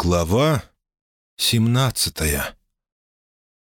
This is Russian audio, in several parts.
Глава 17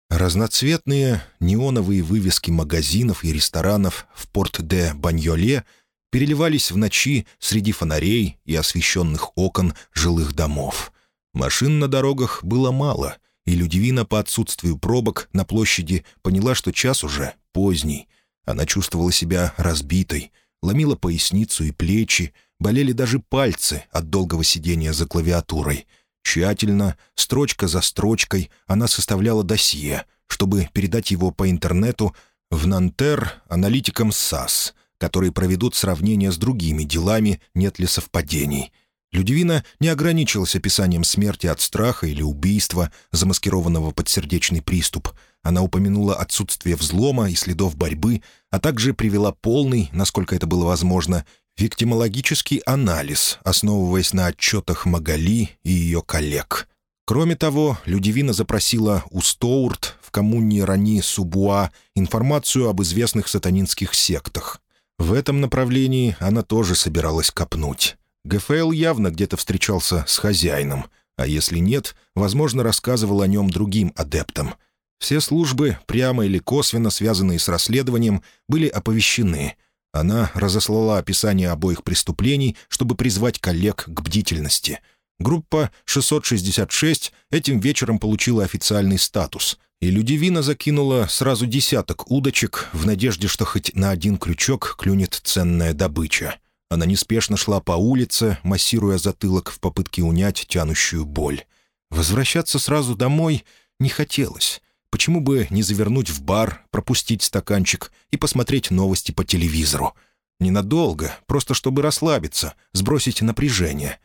Разноцветные неоновые вывески магазинов и ресторанов в Порт-де-Баньоле переливались в ночи среди фонарей и освещенных окон жилых домов. Машин на дорогах было мало, и Людивина по отсутствию пробок на площади поняла, что час уже поздний. Она чувствовала себя разбитой, ломила поясницу и плечи, болели даже пальцы от долгого сидения за клавиатурой — Тщательно, строчка за строчкой, она составляла досье, чтобы передать его по интернету в Нантер аналитикам САС, которые проведут сравнение с другими делами, нет ли совпадений. Людивина не ограничилась описанием смерти от страха или убийства, замаскированного под сердечный приступ. Она упомянула отсутствие взлома и следов борьбы, а также привела полный, насколько это было возможно, виктимологический анализ, основываясь на отчетах Магали и ее коллег. Кроме того, Людивина запросила у Стоурт в коммуне Рани-Субуа информацию об известных сатанинских сектах. В этом направлении она тоже собиралась копнуть. ГФЛ явно где-то встречался с хозяином, а если нет, возможно, рассказывал о нем другим адептам. Все службы, прямо или косвенно связанные с расследованием, были оповещены — она разослала описание обоих преступлений, чтобы призвать коллег к бдительности. Группа 666 этим вечером получила официальный статус, и Людивина закинула сразу десяток удочек в надежде, что хоть на один крючок клюнет ценная добыча. Она неспешно шла по улице, массируя затылок в попытке унять тянущую боль. Возвращаться сразу домой не хотелось. Почему бы не завернуть в бар, пропустить стаканчик и посмотреть новости по телевизору? Ненадолго, просто чтобы расслабиться, сбросить напряжение.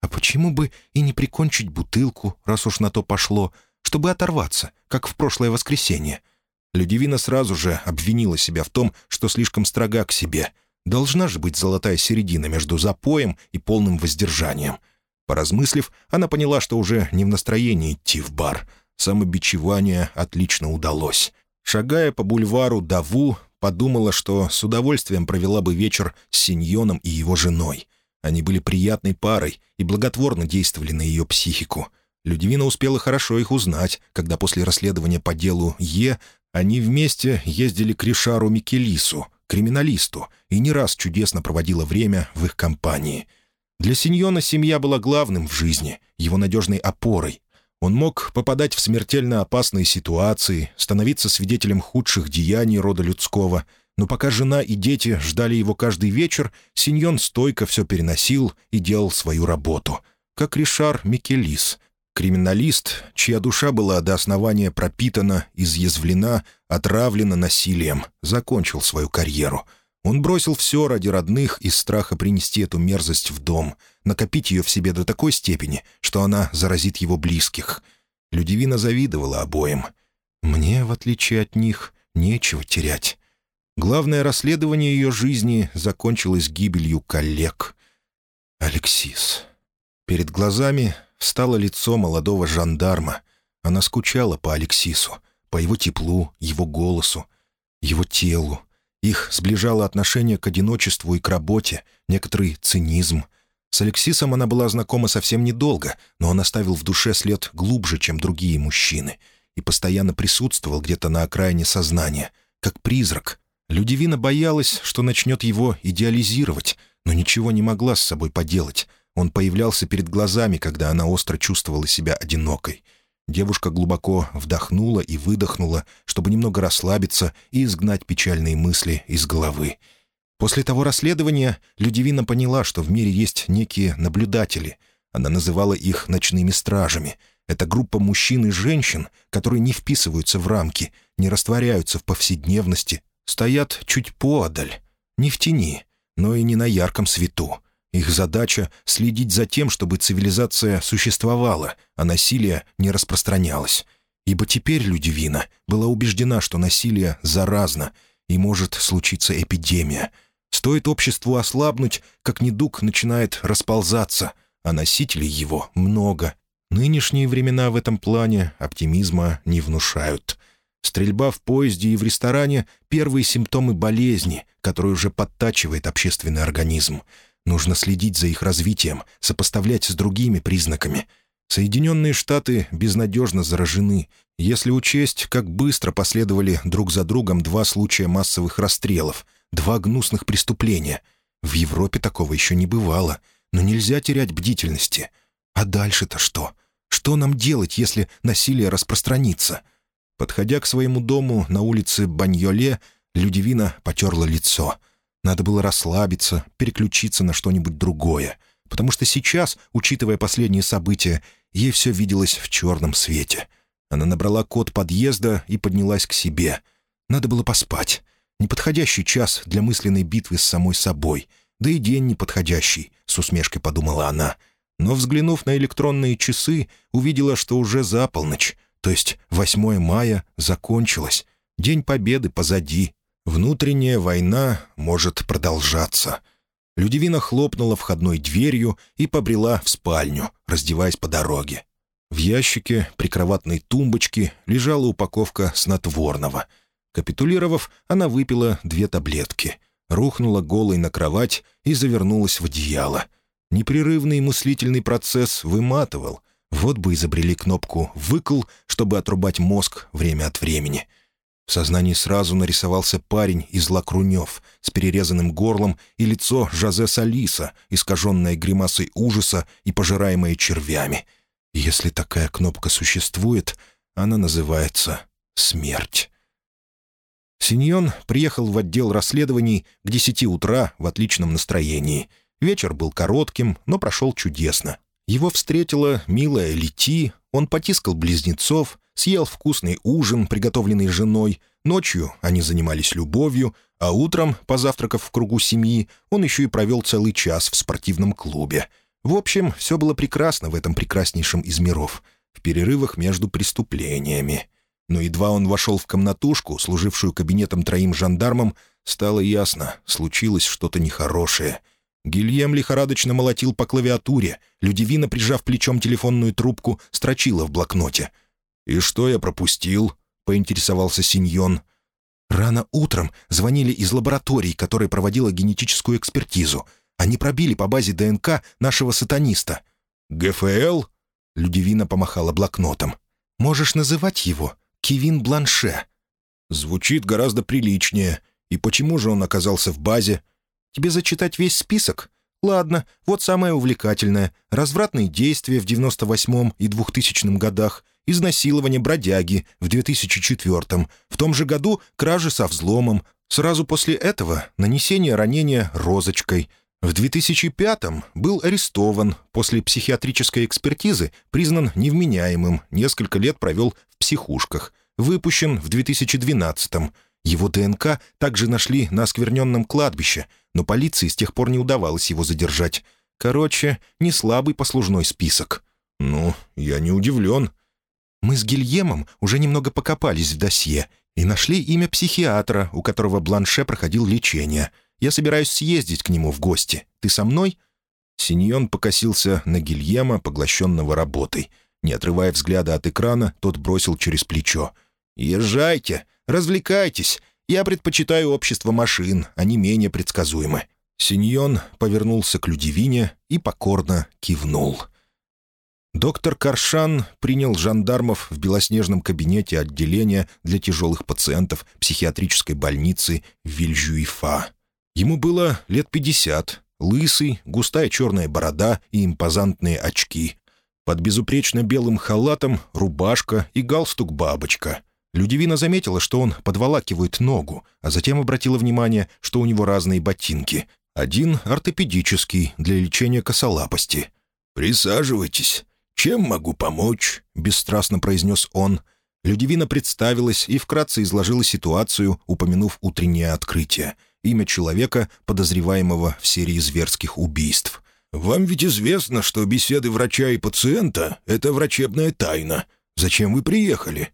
А почему бы и не прикончить бутылку, раз уж на то пошло, чтобы оторваться, как в прошлое воскресенье? Людивина сразу же обвинила себя в том, что слишком строга к себе. Должна же быть золотая середина между запоем и полным воздержанием. Поразмыслив, она поняла, что уже не в настроении идти в бар — Самобичевание отлично удалось. Шагая по бульвару Даву, подумала, что с удовольствием провела бы вечер с Синьоном и его женой. Они были приятной парой и благотворно действовали на ее психику. Людивина успела хорошо их узнать, когда после расследования по делу Е они вместе ездили к Ришару Микелису, криминалисту, и не раз чудесно проводила время в их компании. Для Синьона семья была главным в жизни, его надежной опорой, он мог попадать в смертельно опасные ситуации, становиться свидетелем худших деяний рода людского, но пока жена и дети ждали его каждый вечер, Синьон стойко все переносил и делал свою работу. Как Ришар Микелис, криминалист, чья душа была до основания пропитана, изъязвлена, отравлена насилием, закончил свою карьеру — он бросил все ради родных из страха принести эту мерзость в дом, накопить ее в себе до такой степени, что она заразит его близких. Людивина завидовала обоим. «Мне, в отличие от них, нечего терять». Главное расследование ее жизни закончилось гибелью коллег. Алексис. Перед глазами встало лицо молодого жандарма. Она скучала по Алексису, по его теплу, его голосу, его телу, их сближало отношение к одиночеству и к работе, некоторый цинизм. С Алексисом она была знакома совсем недолго, но он оставил в душе след глубже, чем другие мужчины, и постоянно присутствовал где-то на окраине сознания, как призрак. Людивина боялась, что начнет его идеализировать, но ничего не могла с собой поделать. Он появлялся перед глазами, когда она остро чувствовала себя одинокой — Девушка глубоко вдохнула и выдохнула, чтобы немного расслабиться и изгнать печальные мысли из головы. После того расследования Людивина поняла, что в мире есть некие наблюдатели. Она называла их «ночными стражами». Это группа мужчин и женщин, которые не вписываются в рамки, не растворяются в повседневности, стоят чуть поодаль, не в тени, но и не на ярком свету. Их задача — следить за тем, чтобы цивилизация существовала, а насилие не распространялось. Ибо теперь Людивина была убеждена, что насилие заразно и может случиться эпидемия. Стоит обществу ослабнуть, как недуг начинает расползаться, а носителей его много. Нынешние времена в этом плане оптимизма не внушают. Стрельба в поезде и в ресторане — первые симптомы болезни, которые уже подтачивает общественный организм — Нужно следить за их развитием, сопоставлять с другими признаками. Соединенные Штаты безнадежно заражены, если учесть, как быстро последовали друг за другом два случая массовых расстрелов, два гнусных преступления. В Европе такого еще не бывало, но нельзя терять бдительности. А дальше-то что? Что нам делать, если насилие распространится? Подходя к своему дому на улице Баньоле, Людивина потерла лицо. Надо было расслабиться, переключиться на что-нибудь другое, потому что сейчас, учитывая последние события, ей все виделось в черном свете. Она набрала код подъезда и поднялась к себе. Надо было поспать. Неподходящий час для мысленной битвы с самой собой. Да и день неподходящий, с усмешкой подумала она. Но, взглянув на электронные часы, увидела, что уже за полночь, то есть 8 мая, закончилось. День Победы позади. Внутренняя война может продолжаться. Людивина хлопнула входной дверью и побрела в спальню, раздеваясь по дороге. В ящике прикроватной тумбочки лежала упаковка снотворного. Капитулировав, она выпила две таблетки, рухнула голой на кровать и завернулась в одеяло. Непрерывный мыслительный процесс выматывал. Вот бы изобрели кнопку «выкл», чтобы отрубать мозг время от времени — в сознании сразу нарисовался парень из Лакрунев с перерезанным горлом и лицо Жозе Салиса, искаженное гримасой ужаса и пожираемое червями. если такая кнопка существует, она называется «Смерть». Синьон приехал в отдел расследований к десяти утра в отличном настроении. Вечер был коротким, но прошел чудесно. Его встретила милая Лети, он потискал близнецов, съел вкусный ужин, приготовленный женой, ночью они занимались любовью, а утром, позавтракав в кругу семьи, он еще и провел целый час в спортивном клубе. В общем, все было прекрасно в этом прекраснейшем из миров, в перерывах между преступлениями. Но едва он вошел в комнатушку, служившую кабинетом троим жандармам, стало ясно, случилось что-то нехорошее. Гильем лихорадочно молотил по клавиатуре, Людивина, прижав плечом телефонную трубку, строчила в блокноте — «И что я пропустил?» — поинтересовался Синьон. «Рано утром звонили из лаборатории, которая проводила генетическую экспертизу. Они пробили по базе ДНК нашего сатаниста». «ГФЛ?» — Людивина помахала блокнотом. «Можешь называть его Кевин Бланше». «Звучит гораздо приличнее. И почему же он оказался в базе?» «Тебе зачитать весь список?» «Ладно, вот самое увлекательное. Развратные действия в 98 и 2000 годах, изнасилование бродяги в 2004 в том же году кражи со взломом, сразу после этого нанесение ранения розочкой. В 2005 был арестован, после психиатрической экспертизы признан невменяемым, несколько лет провел в психушках, выпущен в 2012 Его ДНК также нашли на оскверненном кладбище, но полиции с тех пор не удавалось его задержать. Короче, не слабый послужной список. «Ну, я не удивлен», мы с Гильемом уже немного покопались в досье и нашли имя психиатра, у которого Бланше проходил лечение. Я собираюсь съездить к нему в гости. Ты со мной?» Синьон покосился на Гильема, поглощенного работой. Не отрывая взгляда от экрана, тот бросил через плечо. «Езжайте, развлекайтесь. Я предпочитаю общество машин, они менее предсказуемы». Синьон повернулся к Людивине и покорно кивнул. Доктор Каршан принял жандармов в белоснежном кабинете отделения для тяжелых пациентов психиатрической больницы Вильжуифа. Ему было лет пятьдесят, лысый, густая черная борода и импозантные очки. Под безупречно белым халатом рубашка и галстук-бабочка. Людивина заметила, что он подволакивает ногу, а затем обратила внимание, что у него разные ботинки. Один ортопедический, для лечения косолапости. «Присаживайтесь», «Чем могу помочь?» — бесстрастно произнес он. Людивина представилась и вкратце изложила ситуацию, упомянув утреннее открытие. Имя человека, подозреваемого в серии зверских убийств. «Вам ведь известно, что беседы врача и пациента — это врачебная тайна. Зачем вы приехали?»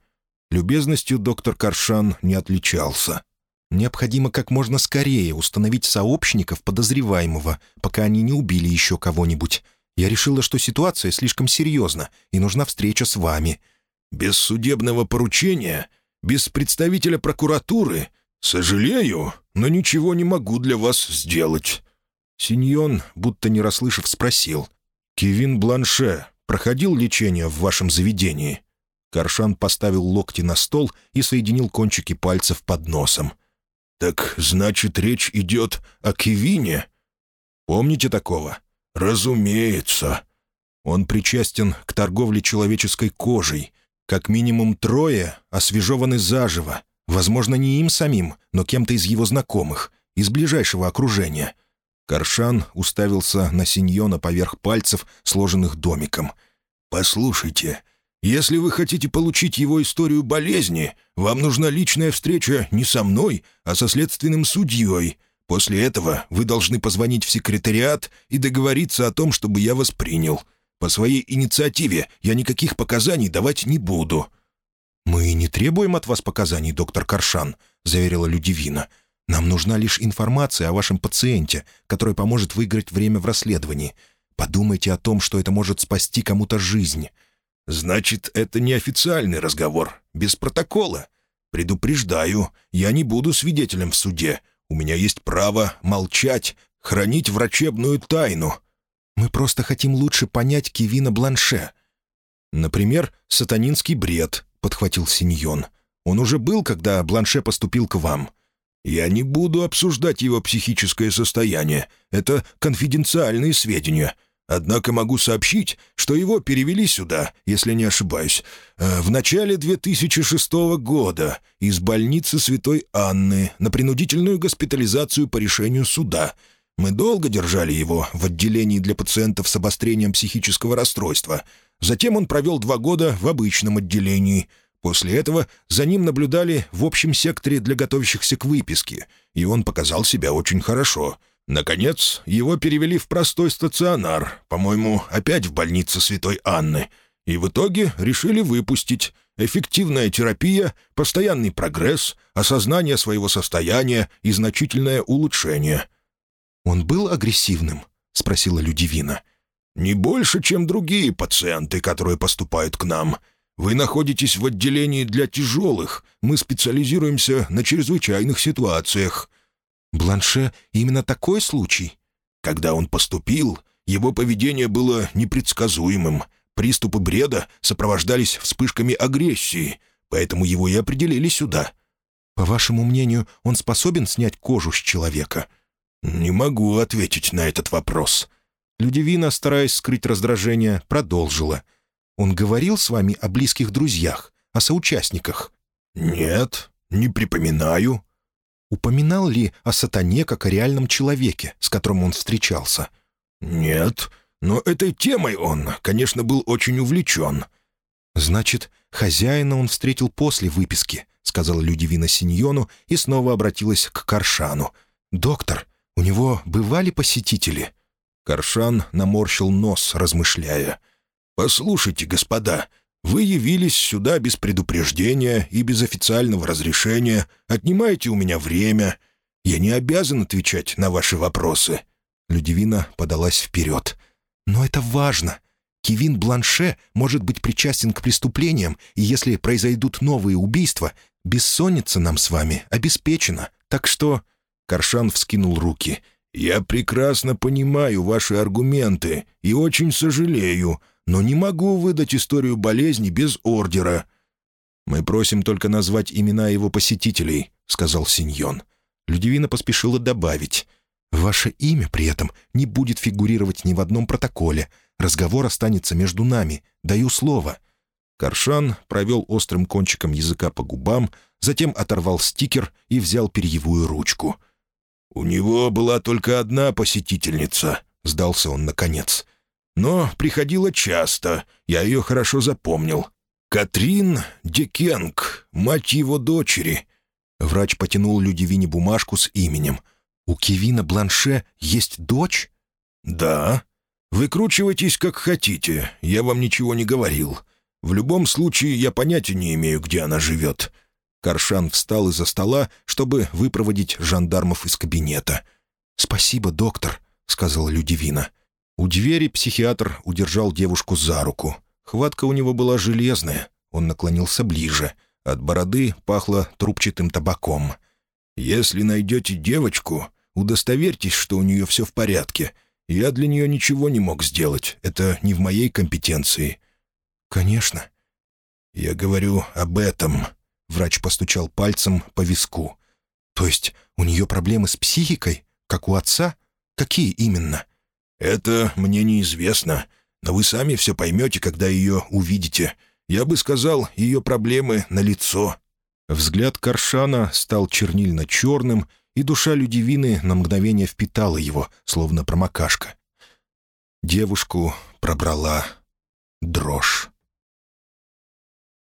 Любезностью доктор Каршан не отличался. «Необходимо как можно скорее установить сообщников подозреваемого, пока они не убили еще кого-нибудь. Я решила, что ситуация слишком серьезна, и нужна встреча с вами». «Без судебного поручения? Без представителя прокуратуры? Сожалею, но ничего не могу для вас сделать». Синьон, будто не расслышав, спросил. «Кевин Бланше проходил лечение в вашем заведении?» Каршан поставил локти на стол и соединил кончики пальцев под носом. «Так, значит, речь идет о Кевине?» «Помните такого?» «Разумеется». Он причастен к торговле человеческой кожей. Как минимум трое освежеваны заживо. Возможно, не им самим, но кем-то из его знакомых, из ближайшего окружения. Каршан уставился на Синьона поверх пальцев, сложенных домиком. «Послушайте, если вы хотите получить его историю болезни, вам нужна личная встреча не со мной, а со следственным судьей. После этого вы должны позвонить в секретариат и договориться о том, чтобы я вас принял. По своей инициативе я никаких показаний давать не буду». «Мы не требуем от вас показаний, доктор Каршан», — заверила Людивина. «Нам нужна лишь информация о вашем пациенте, которая поможет выиграть время в расследовании. Подумайте о том, что это может спасти кому-то жизнь». «Значит, это не официальный разговор, без протокола. Предупреждаю, я не буду свидетелем в суде. У меня есть право молчать, хранить врачебную тайну. Мы просто хотим лучше понять Кевина Бланше. Например, сатанинский бред, — подхватил Синьон. Он уже был, когда Бланше поступил к вам. Я не буду обсуждать его психическое состояние. Это конфиденциальные сведения. Однако могу сообщить, что его перевели сюда, если не ошибаюсь, э, в начале 2006 года из больницы Святой Анны на принудительную госпитализацию по решению суда. Мы долго держали его в отделении для пациентов с обострением психического расстройства. Затем он провел два года в обычном отделении. После этого за ним наблюдали в общем секторе для готовящихся к выписке, и он показал себя очень хорошо — Наконец, его перевели в простой стационар, по-моему, опять в больнице Святой Анны, и в итоге решили выпустить. Эффективная терапия, постоянный прогресс, осознание своего состояния и значительное улучшение. «Он был агрессивным?» — спросила Людивина. «Не больше, чем другие пациенты, которые поступают к нам. Вы находитесь в отделении для тяжелых. Мы специализируемся на чрезвычайных ситуациях». Бланше именно такой случай? Когда он поступил, его поведение было непредсказуемым. Приступы бреда сопровождались вспышками агрессии, поэтому его и определили сюда. По вашему мнению, он способен снять кожу с человека? Не могу ответить на этот вопрос. Людивина, стараясь скрыть раздражение, продолжила. Он говорил с вами о близких друзьях, о соучастниках? Нет, не припоминаю упоминал ли о сатане как о реальном человеке, с которым он встречался? «Нет, но этой темой он, конечно, был очень увлечен». «Значит, хозяина он встретил после выписки», — сказала Людивина Синьону и снова обратилась к Каршану. «Доктор, у него бывали посетители?» Каршан наморщил нос, размышляя. «Послушайте, господа, вы явились сюда без предупреждения и без официального разрешения, отнимаете у меня время. Я не обязан отвечать на ваши вопросы». Людивина подалась вперед. «Но это важно. Кевин Бланше может быть причастен к преступлениям, и если произойдут новые убийства, бессонница нам с вами обеспечена. Так что...» Каршан вскинул руки. «Я прекрасно понимаю ваши аргументы и очень сожалею, но не могу выдать историю болезни без ордера». «Мы просим только назвать имена его посетителей», — сказал Синьон. Людивина поспешила добавить. «Ваше имя при этом не будет фигурировать ни в одном протоколе. Разговор останется между нами. Даю слово». Каршан провел острым кончиком языка по губам, затем оторвал стикер и взял перьевую ручку. «У него была только одна посетительница», — сдался он наконец но приходила часто, я ее хорошо запомнил. Катрин Декенг, мать его дочери». Врач потянул Людивине бумажку с именем. «У Кевина Бланше есть дочь?» «Да. Выкручивайтесь как хотите, я вам ничего не говорил. В любом случае, я понятия не имею, где она живет». Каршан встал из-за стола, чтобы выпроводить жандармов из кабинета. «Спасибо, доктор», — сказала Людивина. У двери психиатр удержал девушку за руку. Хватка у него была железная. Он наклонился ближе. От бороды пахло трубчатым табаком. «Если найдете девочку, удостоверьтесь, что у нее все в порядке. Я для нее ничего не мог сделать. Это не в моей компетенции». «Конечно». «Я говорю об этом», — врач постучал пальцем по виску. «То есть у нее проблемы с психикой, как у отца? Какие именно?» «Это мне неизвестно, но вы сами все поймете, когда ее увидите. Я бы сказал, ее проблемы налицо». Взгляд Каршана стал чернильно-черным, и душа Людивины на мгновение впитала его, словно промокашка. Девушку пробрала дрожь.